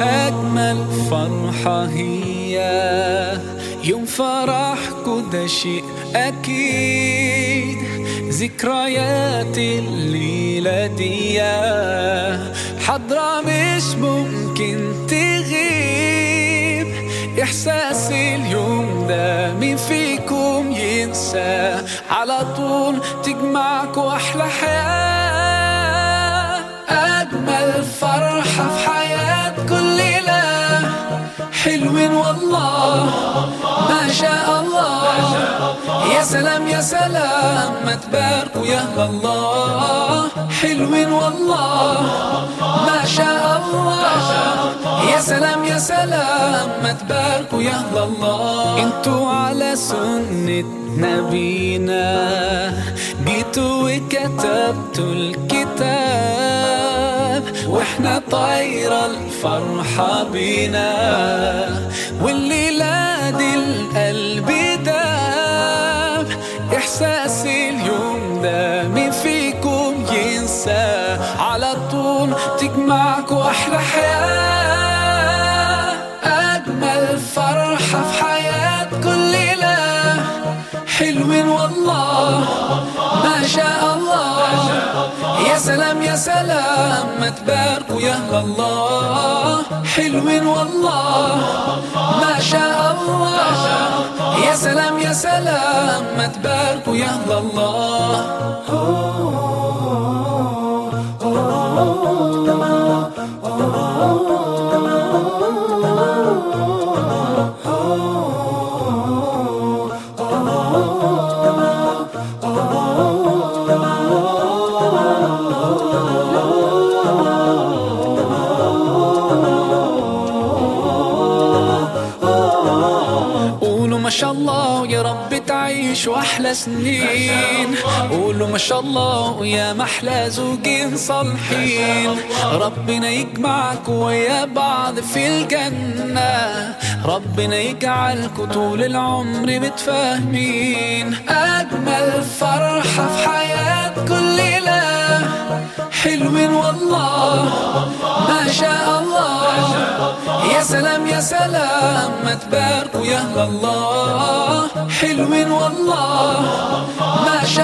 أجمل فرحة هي يوم فرحكو ده شيء أكيد ذكريات الليلة دي. حضرة مش ممكن إحساس اليوم ده مين فيكم ينسى. على طول تجمعكوا أحلى حياة. أجمل فرحة في حياة كل ليلة. حلوين والله. ما شاء الله. يا سلام يا سلام. ما تباركوا يا الله. حلوين والله. يا سلام يا سلام ما تباركوا يا الله. أنتوا على سنة نبينا. جيتوا وكتبتوا الكتاب. وإحنا طايرة الفرحة بينا. والليلة دي القلب داب إحساس اليوم ده مين فيكم ينسى. على طول تجمعكوا أحلى حياة. في حياة كل ليلة. حلوين والله. ما شاء الله. يا سلام يا سلام. ما تباركوا يا الله. حلوين والله. ما شاء الله. يا سلام يا سلام. ما تباركوا يا الله. ما شاء الله يا رب تعيشوا أحلى سنين. قولوا ما شاء الله يا محلى زوجين صالحين. ربنا يجمعكم ويا بعض في الجنة. ربنا يجعلكم طول العمر متفاهمين. أجمل فرحة في حياة كل ليلة حلوين والله. ما شاء الله. يا سلام يا سلام. ما تباركوا يا الله. حلوين والله. ما شاء